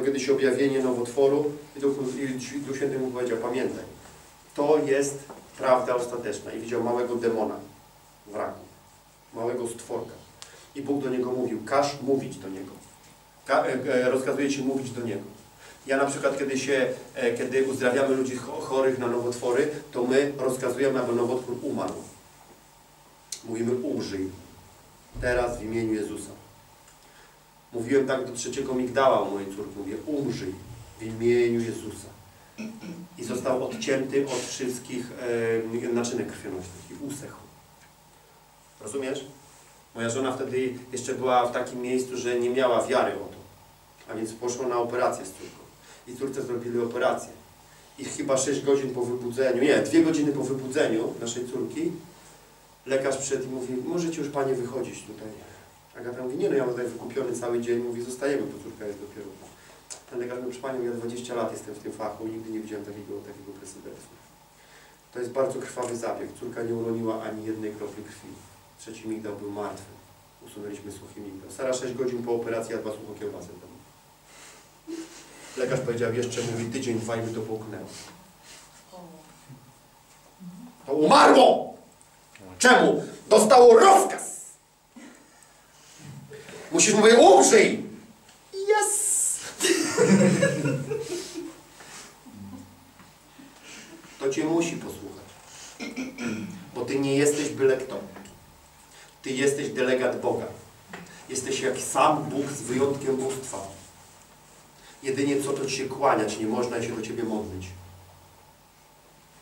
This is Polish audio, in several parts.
miał kiedyś objawienie nowotworu i Duch, i Duch Święty mu powiedział, pamiętaj, to jest prawda ostateczna. I widział małego demona w raku, małego stworka. I Bóg do niego mówił, każ mówić do niego. Ka e, e, rozkazuje Ci mówić do niego. Ja na przykład, kiedy, się, e, kiedy uzdrawiamy ludzi cho- chorych na nowotwory, to my rozkazujemy, aby nowotwór umarł. Mówimy użyj. Teraz w imieniu Jezusa. Mówiłem tak do trzeciego migdała u mojej córki. Mówię umrzyj w imieniu Jezusa. I został odcięty od wszystkich e, naczynek krwionośnych i usechł. Rozumiesz? Moja żona wtedy jeszcze była w takim miejscu, że nie miała wiary o to. A więc poszła na operację z córką. I córce zrobili operację. I chyba 6 godzin po wybudzeniu, nie, 2 godziny po wybudzeniu naszej córki, lekarz przyszedł i mówi, możecie już Panie wychodzić tutaj. Agata mówi, nie no, ja mam tutaj wykupiony cały dzień, mówi, zostajemy, bo córka jest dopiero. Ten lekarz mówi, Panią, ja 20 lat jestem w tym fachu nigdy nie widziałem takiego, takiego precedensu. To jest bardzo krwawy zabieg. Córka nie uroniła ani jednej kropli krwi. Trzeci migdał był martwy. Usunęliśmy suchy migdał. Sara 6 godzin po operacji jadła sucho kiełbasę w domu. Lekarz powiedział jeszcze, mówi, tydzień, dwa i by to połknęło. To umarło! Czemu? Dostało rozkaz! Musisz mówić, umrzyj! Yes! To Cię musi posłuchać. Bo Ty nie jesteś byle kto. Ty jesteś delegat Boga. Jesteś jak sam Bóg z wyjątkiem bóstwa. Jedynie co to Ci się kłaniać, nie można się do Ciebie modlić.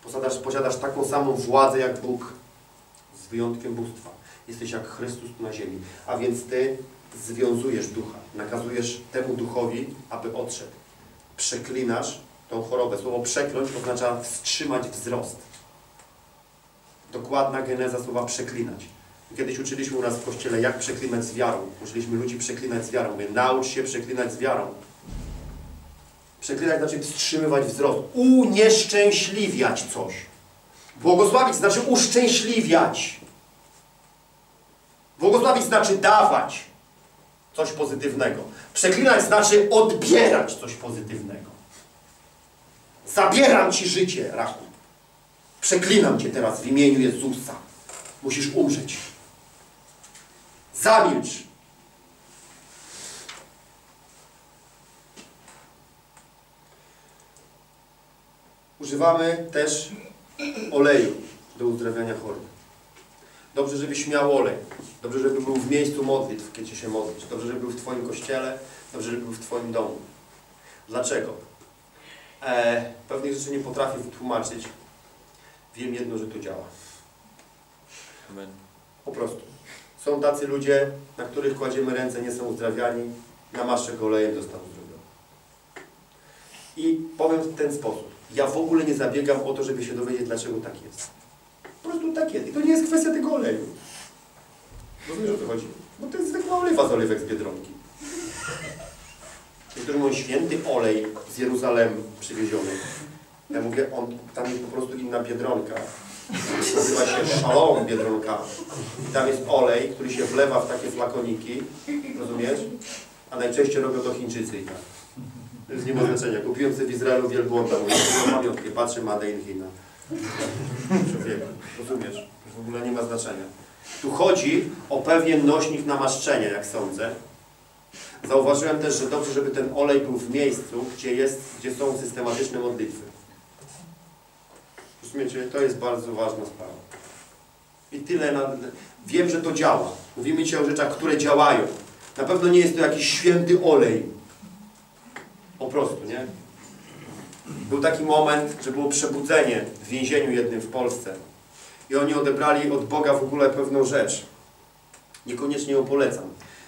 Posiadasz, posiadasz taką samą władzę jak Bóg, z wyjątkiem bóstwa. Jesteś jak Chrystus tu na ziemi. A więc Ty związujesz ducha, nakazujesz temu duchowi, aby odszedł. Przeklinasz tą chorobę. Słowo przekląć oznacza wstrzymać wzrost. Dokładna geneza słowa przeklinać. Kiedyś uczyliśmy u nas w kościele, jak przeklinać z wiarą. Uczyliśmy ludzi przeklinać z wiarą. Mówię, naucz się przeklinać z wiarą. Przeklinać znaczy wstrzymywać wzrost. Unieszczęśliwiać coś. Błogosławić znaczy uszczęśliwiać. Błogosławić znaczy dawać coś pozytywnego. Przeklinać znaczy odbierać coś pozytywnego. Zabieram Ci życie, Rachu. Przeklinam Cię teraz w imieniu Jezusa. Musisz umrzeć. Zamilcz. Używamy też oleju do uzdrawiania chorych. Dobrze, żebyś miał olej. Dobrze, żeby był w miejscu modlitw, kiedy się modlisz. Dobrze, żeby był w Twoim kościele. Dobrze, żeby był w Twoim domu. Dlaczego? E, pewnych rzeczy nie potrafię wytłumaczyć. Wiem jedno, że to działa. Amen. Po prostu. Są tacy ludzie, na których kładziemy ręce, nie są uzdrawiani, namaszczę go olejem, zostaną uzdrowiony. I powiem w ten sposób. Ja w ogóle nie zabiegam o to, żeby się dowiedzieć, dlaczego tak jest. Tak jest. I to nie jest kwestia tego oleju. Rozumiesz, o co chodzi? Bo to jest zwykła oliwa z oliwek z Biedronki. Niektórzy mówią, święty olej z Jeruzalem przywieziony. Ja mówię, on, tam jest po prostu inna Biedronka. Nazywa się Shalom Biedronka. I tam jest olej, który się wlewa w takie flakoniki, rozumiesz? A najczęściej robią to Chińczycy i tak. To jest nie ma znaczenia. Kupiłem sobie w Izraelu wielbłąda, mówię, pamiątkę, patrzę, Made in China. Człowieku, rozumiesz? W ogóle nie ma znaczenia. Tu chodzi o pewien nośnik namaszczenia, jak sądzę. Zauważyłem też, że dobrze, żeby ten olej był w miejscu, gdzie, jest, gdzie są systematyczne modlitwy. Rozumiecie? To jest bardzo ważna sprawa. I tyle. Na... Wiem, że to działa. Mówimy dzisiaj o rzeczach, które działają. Na pewno nie jest to jakiś święty olej. Po prostu? Był taki moment, że było przebudzenie w więzieniu jednym w Polsce. I oni odebrali od Boga w ogóle pewną rzecz. Niekoniecznie ją polecam,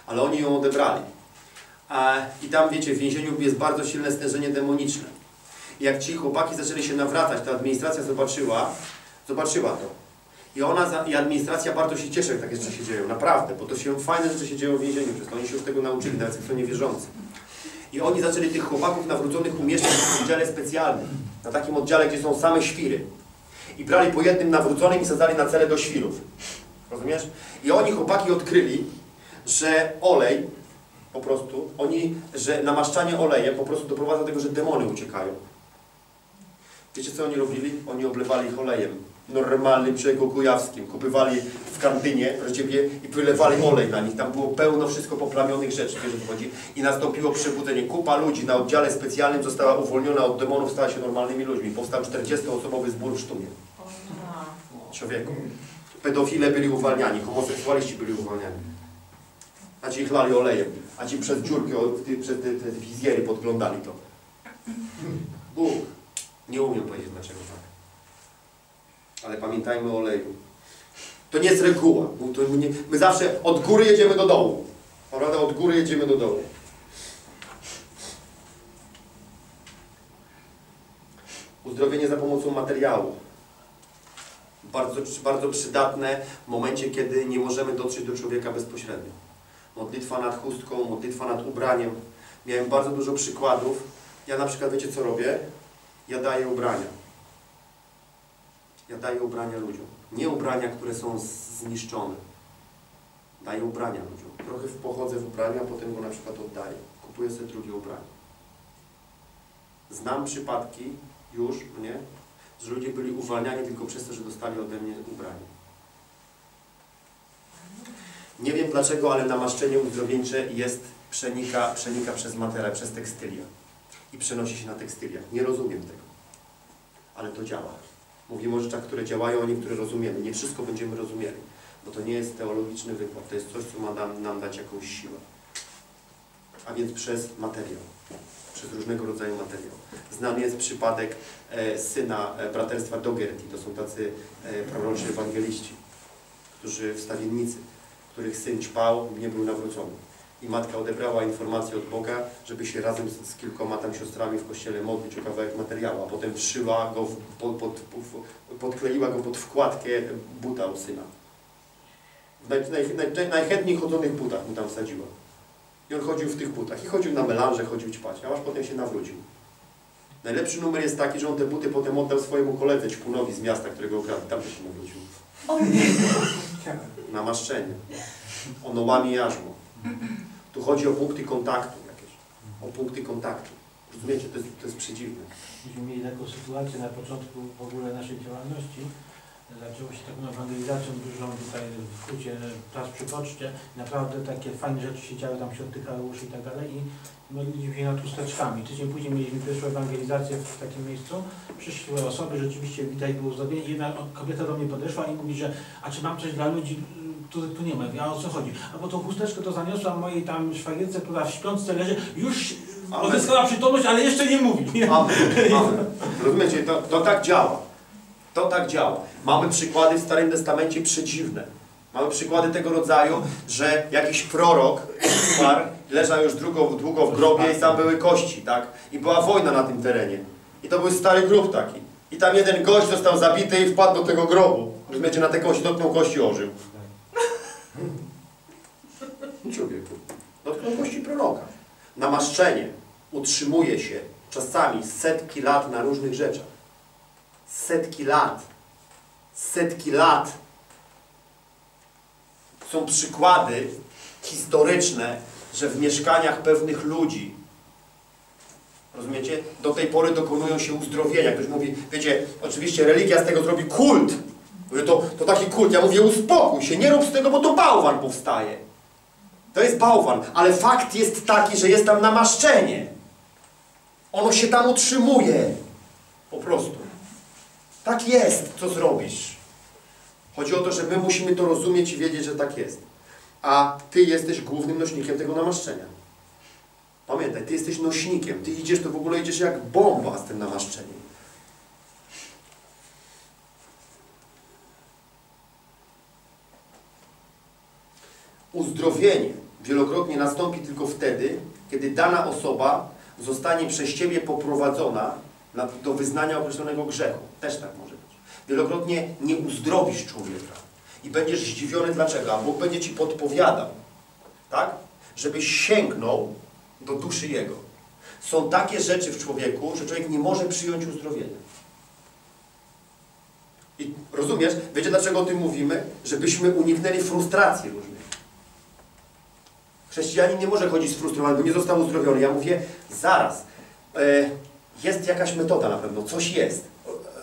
ale oni ją odebrali. I tam, wiecie, w więzieniu jest bardzo silne stężenie demoniczne. I jak ci chłopaki zaczęli się nawracać, to administracja zobaczyła, zobaczyła to. I ona i administracja bardzo się cieszy, jak takie rzeczy się dzieją. Naprawdę, bo to się fajne rzeczy się dzieją w więzieniu, przez to oni się już tego nauczyli, nawet są niewierzący. I oni zaczęli tych chłopaków nawróconych umieszczać w oddziale specjalnym. Na takim oddziale, gdzie są same świry. I brali po jednym nawróconym i sadzali na cele do świrów. Rozumiesz? I oni chłopaki odkryli, że olej po prostu, oni, że namaszczanie olejem po prostu doprowadza do tego, że demony uciekają. Wiecie co oni robili? Oni oblewali ich olejem. Normalnym człowieku kujawskim. Kupywali w kantynie, i wylewali olej na nich. Tam było pełno wszystko poplamionych rzeczy, wiesz o chodzi. I nastąpiło przebudzenie. Kupa ludzi na oddziale specjalnym została uwolniona od demonów, stała się normalnymi ludźmi. Powstał 40-osobowy zbór w Sztumie. Człowieku. Pedofile byli uwalniani, homoseksualiści byli uwalniani. A ci chlali olejem, a ci przez dziurki, przez te, te wizjery podglądali to. Bóg. Nie umiem powiedzieć dlaczego tak. Ale pamiętajmy o oleju. To nie jest reguła. nie, my zawsze od góry jedziemy do dołu. Prawda? Od góry jedziemy do dołu. Uzdrowienie za pomocą materiału. Bardzo, bardzo przydatne w momencie, kiedy nie możemy dotrzeć do człowieka bezpośrednio. Modlitwa nad chustką, modlitwa nad ubraniem. Miałem bardzo dużo przykładów. Ja na przykład, wiecie co robię? Ja daję ubrania. Ja daję ubrania ludziom. Nie ubrania, które są zniszczone. Daję ubrania ludziom. Trochę w- pochodzę w ubrania, a potem go na przykład oddaję. Kupuję sobie drugie ubranie. Znam przypadki już, no nie? Że ludzie byli uwalniani tylko przez to, że dostali ode mnie ubranie. Nie wiem dlaczego, ale namaszczenie uzdrowieńcze jest, przenika, przenika przez materiał, przez tekstylia i przenosi się na tekstyliach. Nie rozumiem tego, ale to działa. Mówimy o rzeczach, które działają, a niektóre rozumiemy. Nie wszystko będziemy rozumieli, bo to nie jest teologiczny wykład, to jest coś, co ma nam, nam dać jakąś siłę. A więc przez materiał, przez różnego rodzaju materiał. Znany jest przypadek e, syna e, braterstwa Dogerty, to są tacy e, proroczy ewangeliści, którzy wstawiennicy, których syn ćpał, nie był nawrócony. I matka odebrała informację od Boga, żeby się razem z, z kilkoma tam siostrami w kościele modlić o kawałek materiału, a potem wszyła go, w, pod, pod, podkleiła go pod wkładkę buta u syna. W naj, naj, naj, najchętniej chodzonych butach mu tam wsadziła. I on chodził w tych butach. I chodził na melanże, chodził ćpać, a aż potem się nawrócił. Najlepszy numer jest taki, że on te buty potem oddał swojemu koledze ćpunowi z miasta, którego okradł. Tam się nawrócił. Namaszczenie. Ono łamie jarzmo. Tu chodzi o punkty kontaktu jakieś. O punkty kontaktu. Rozumiecie? To jest, to jest przedziwne. Myśmy mieli taką sytuację na początku w ogóle naszej działalności. Zaczęło się taką ewangelizacją dużą tutaj w Hucie, czas przy poczcie. Naprawdę takie fajne rzeczy się działy, tam się odtykały uszy i tak dalej i modliliśmy się nad chusteczkami. Tydzień później mieliśmy pierwszą ewangelizację w takim miejscu. Przyszły osoby, rzeczywiście widać było uzdrowienie. Jedna kobieta do mnie podeszła i mówi, że a czy mam coś dla ludzi, których tu nie ma? Ja o co chodzi? A bo tą chusteczkę to zaniosłam mojej tam szwagierce, która w śpiączce leży, już Amen. odzyskała przytomność, ale jeszcze nie mówi. Amen. Amen. Rozumiecie? To, to tak działa. To tak działa. Mamy przykłady w Starym Testamencie przedziwne. Mamy przykłady tego rodzaju, że jakiś prorok umarł, leżał już długo, długo w grobie i tam były kości, tak? I była wojna na tym terenie. I to był stary grób taki. I tam jeden gość został zabity i wpadł do tego grobu. Rozumiecie, na tę kość, dotknął kości ożył. Człowieku. Dotknął kości proroka. Namaszczenie utrzymuje się czasami setki lat na różnych rzeczach. Setki lat. Setki lat. Są przykłady historyczne, że w mieszkaniach pewnych ludzi, rozumiecie, do tej pory dokonują się uzdrowienia. Ktoś mówi, wiecie, oczywiście religia z tego zrobi kult. Mówię, to, to taki kult. Ja mówię, uspokój się, nie rób z tego, bo to bałwan powstaje. To jest bałwan, ale fakt jest taki, że jest tam namaszczenie. Ono się tam utrzymuje. Po prostu. Tak jest, co zrobisz. Chodzi o to, że my musimy to rozumieć i wiedzieć, że tak jest. A Ty jesteś głównym nośnikiem tego namaszczenia. Pamiętaj, Ty jesteś nośnikiem. Ty idziesz, to w ogóle idziesz jak bomba z tym namaszczeniem. Uzdrowienie wielokrotnie nastąpi tylko wtedy, kiedy dana osoba zostanie przez Ciebie poprowadzona na- do wyznania określonego grzechu. Też tak może być. Wielokrotnie nie uzdrowisz człowieka i będziesz zdziwiony dlaczego, Bóg będzie Ci podpowiadał, tak? Żebyś sięgnął do duszy Jego. Są takie rzeczy w człowieku, że człowiek nie może przyjąć uzdrowienia. I rozumiesz? Wiecie dlaczego o tym mówimy? Żebyśmy uniknęli frustracji różnych. Chrześcijanin nie może chodzić sfrustrowany, bo nie został uzdrowiony. Ja mówię, zaraz, e, jest jakaś metoda na pewno, coś jest.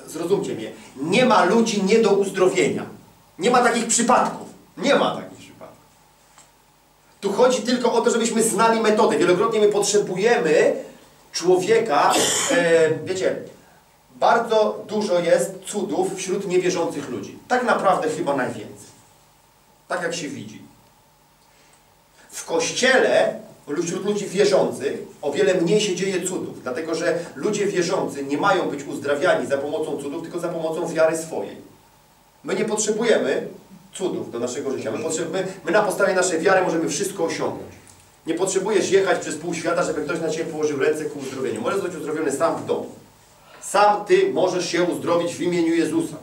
E, Zrozumcie mnie. Nie ma ludzi nie do uzdrowienia. Nie ma takich przypadków. Nie ma takich przypadków. Tu chodzi tylko o to, żebyśmy znali metodę. Wielokrotnie my potrzebujemy człowieka, e, wiecie, bardzo dużo jest cudów wśród niewierzących ludzi. Tak naprawdę chyba najwięcej. Tak jak się widzi. W kościele wśród ludzi wierzących o wiele mniej się dzieje cudów, dlatego że ludzie wierzący nie mają być uzdrawiani za pomocą cudów, tylko za pomocą wiary swojej. My nie potrzebujemy cudów do naszego życia. My, potrzebujemy, my na podstawie naszej wiary możemy wszystko osiągnąć. Nie potrzebujesz jechać przez pół świata, żeby ktoś na Ciebie położył ręce ku uzdrowieniu. Możesz być uzdrowiony sam w domu. Sam Ty możesz się uzdrowić w imieniu Jezusa.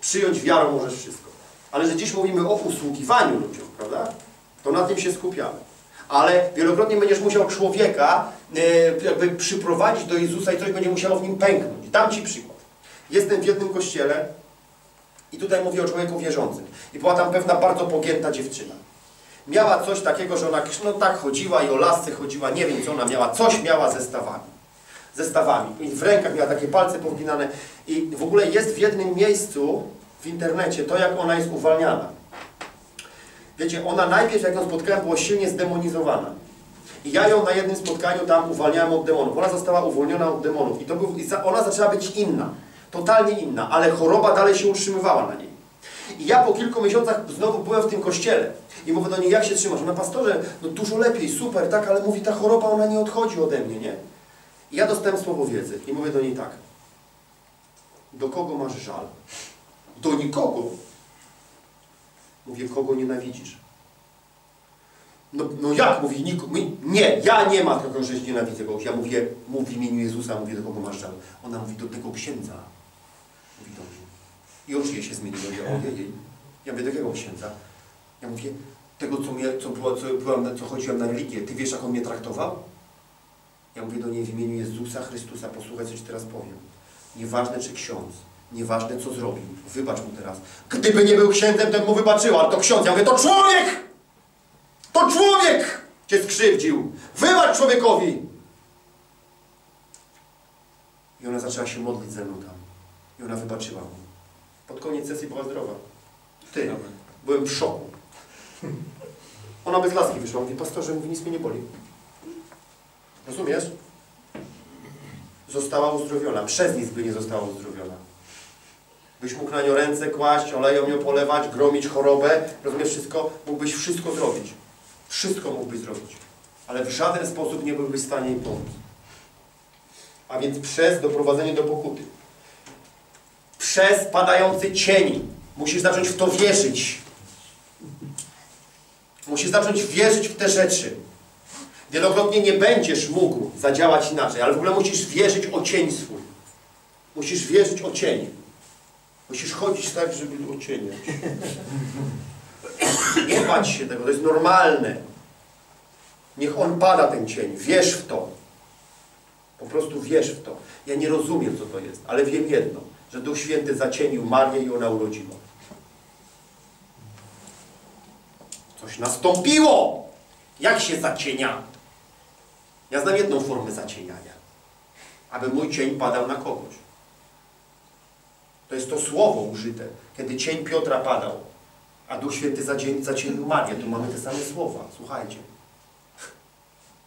Przyjąć wiarą możesz wszystko. Ale że dziś mówimy o usługiwaniu ludziom, prawda? Na tym się skupiamy. Ale wielokrotnie będziesz musiał człowieka e, jakby przyprowadzić do Jezusa i coś będzie musiało w nim pęknąć. Dam Ci przykład. Jestem w jednym kościele i tutaj mówię o człowieku wierzącym. I była tam pewna bardzo pogięta dziewczyna. Miała coś takiego, że ona no tak chodziła i o lasce chodziła, nie wiem co ona miała, coś miała ze stawami. Ze stawami. I w rękach miała takie palce powginane. I w ogóle jest w jednym miejscu w internecie to, jak ona jest uwalniana. Wiecie, ona najpierw, jak ją spotkałem, była silnie zdemonizowana. I ja ją na jednym spotkaniu tam uwalniałem od demonów. Ona została uwolniona od demonów. I, to był, ona zaczęła być inna. Totalnie inna. Ale choroba dalej się utrzymywała na niej. I ja po kilku miesiącach znowu byłem w tym kościele. I mówię do niej, jak się trzymasz? Ona, pastorze, no dużo lepiej, super, tak, ale mówi, ta choroba, ona nie odchodzi ode mnie, nie? I ja dostałem słowo wiedzy. I mówię do niej tak. Do kogo masz żal? Do nikogo. Mówię, kogo nienawidzisz? No, no jak? Mówi, niko, mi- nie, ja nie ma tego, że nienawidzę kogoś. Ja mówię, mów w imieniu Jezusa, mówię, do kogo masz żal? Ona mówi, do tego księdza. Mówi do mnie. I oczy się zmieniły. Ja mówię. Ja mówię, do jakiego księdza? Ja mówię, tego, co, mnie, co, było, co, byłam, co chodziłem na religię. Ty wiesz, jak on mnie traktował? Ja mówię do niej w imieniu Jezusa Chrystusa, posłuchaj, co Ci teraz powiem. Nieważne, czy ksiądz, nieważne, co zrobił, wybacz mu teraz. Gdyby nie był księdzem, bym mu wybaczyła, ale to ksiądz. Ja mówię, to człowiek! To człowiek Cię skrzywdził! Wybacz człowiekowi! I ona zaczęła się modlić ze mną tam. I ona wybaczyła mu. Pod koniec sesji była zdrowa. Ty, Amen. byłem w szoku. Ona bez laski wyszła. Mówi, pastorze, mówi, nic mnie nie boli. Rozumiesz? Została uzdrowiona. Przez nic by nie została uzdrowiona. Byś mógł na nią ręce kłaść, olejem ją polewać, gromić chorobę. Rozumiesz wszystko? Mógłbyś wszystko zrobić. Wszystko mógłbyś zrobić. Ale w żaden sposób nie byłbyś w stanie jej pomóc. A więc przez doprowadzenie do pokuty. Przez padający cień. Musisz zacząć w to wierzyć. Musisz zacząć wierzyć w te rzeczy. Wielokrotnie nie będziesz mógł zadziałać inaczej, ale w ogóle musisz wierzyć o cień swój. Musisz wierzyć o cień. Musisz chodzić tak, żeby ocieniać. Nie bać się tego, to jest normalne. Niech on pada ten cień. Wierz w to. Po prostu wierz w to. Ja nie rozumiem, co to jest, ale wiem jedno, że Duch Święty zacienił Marię i ona urodziła. Coś nastąpiło! Jak się zacienia? Ja znam jedną formę zacieniania. Aby mój cień padał na kogoś. To jest to słowo użyte, kiedy cień Piotra padał, a Duch Święty zacieni- zacienił Marię. Tu mamy te same słowa. Słuchajcie.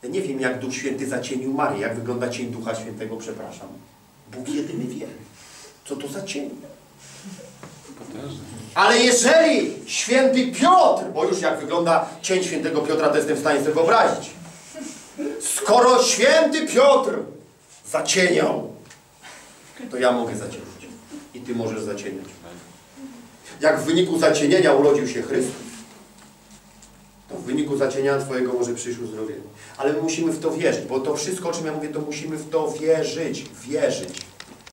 Ja nie wiem, jak Duch Święty zacienił Marię. Jak wygląda cień Ducha Świętego, przepraszam. Bóg jedyny wie. Co to za cień? Ale jeżeli święty Piotr, bo już jak wygląda cień świętego Piotra, to jestem w stanie sobie wyobrazić. Skoro święty Piotr zacieniał, to ja mogę zacieniać. Ty możesz zacieniać. Jak w wyniku zacienienia urodził się Chrystus, to w wyniku zacieniania Twojego może przyjść uzdrowienie. Ale my musimy w to wierzyć, bo to wszystko, o czym ja mówię, to musimy w to wierzyć. Wierzyć.